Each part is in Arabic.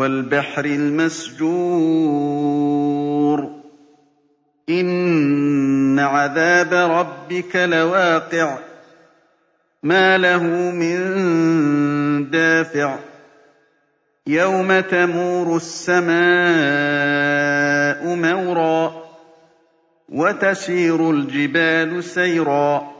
وَالْبَحْرِ الْمَسْجُورِ. إِنَّ عَذَابَ رَبِّكَ لَوَاقِعٌ. مَّا لَهُ مِن دَافِعٍ. يَوْمَ تَمُورُ السَّمَاءُ مَوْرًا وَتَسِيرُ الْجِبَالُ سَيْرًا.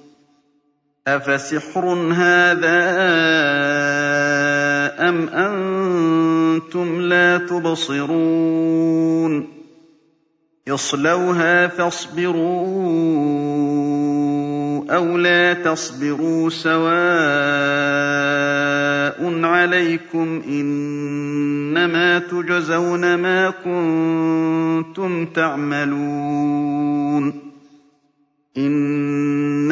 أَفَسِحْرٌ هَٰذَا أَمْ أَنتُمْ لَا تُبْصِرُونَ اصْلَوْهَا فَاصْبِرُوا أَوْ لَا تَصْبِرُوا سَوَاءٌ عَلَيْكُمْ ۖ إِنَّمَا تُجْزَوْنَ مَا كُنتُمْ تَعْمَلُونَ إِنَّ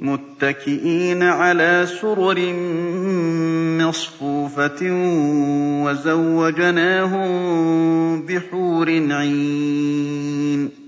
مُتَّكِئِينَ عَلَىٰ سُرُرٍ مَّصْفُوفَةٍ وَزَوَّجْنَاهُم بِحُورٍ عِينٍ.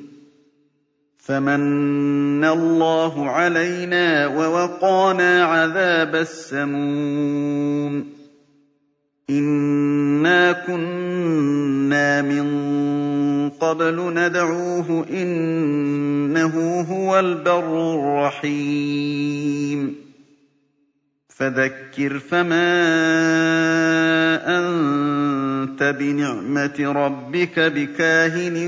فَمَنَّ اللَّهُ عَلَيْنَا وَوَقَانَا عَذَابَ السَّمُومِ. إِنَّا كُنَّا مِن قَبْلُ نَدْعُوهُ ۖ إِنَّهُ هُوَ الْبَرُّ الرَّحِيمُ. فَذَكِّرْ فَمَا أَنتَ بِنِعْمَةِ رَبِّكَ بِكَاهِنٍ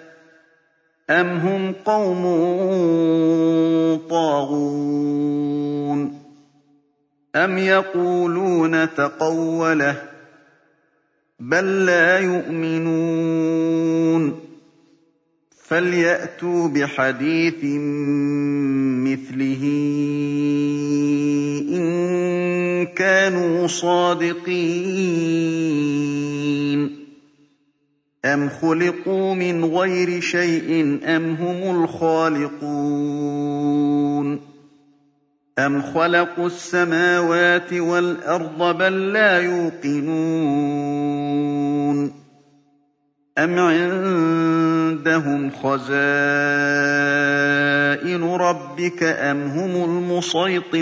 أَمْ هُمْ قَوْمٌ طَاغُونَ أَمْ يَقُولُونَ تَقَوَّلَهُ ۚ بَل لَّا يُؤْمِنُونَ فَلْيَأْتُوا بِحَدِيثٍ مِّثْلِهِ إِن كَانُوا صَادِقِينَ أَمْ خُلِقُوا مِنْ غَيْرِ شَيْءٍ أَمْ هُمُ الْخَالِقُونَ أَمْ خَلَقُوا السَّمَاوَاتِ وَالْأَرْضَ بَل لَّا يُوقِنُونَ أَمْ عِندَهُمْ خَزَائِنُ رَبِّكَ أَمْ هُمُ الْمُصَيْطِرُونَ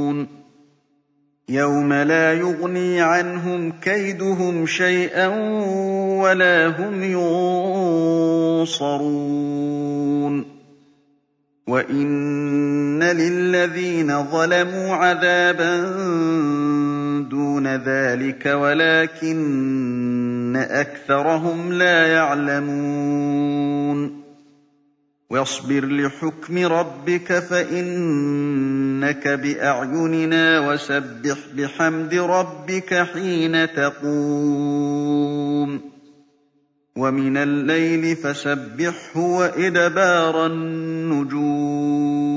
يَوْمَ لَا يُغْنِي عَنْهُمْ كَيْدُهُمْ شَيْئًا وَلَا هُمْ يُنصَرُونَ وَإِنَّ لِلَّذِينَ ظَلَمُوا عَذَابًا دُونَ ذَٰلِكَ وَلَٰكِنَّ أَكْثَرَهُمْ لَا يَعْلَمُونَ وَاصْبِرْ لِحُكْمِ رَبِّكَ فَإِنَّكَ بِأَعْيُنِنَا وَسَبِّحْ بِحَمْدِ رَبِّكَ حِينَ تَقُومُ وَمِنَ اللَّيْلِ فَسَبِّحْهُ وَإِدْبَارَ النُّجُومِ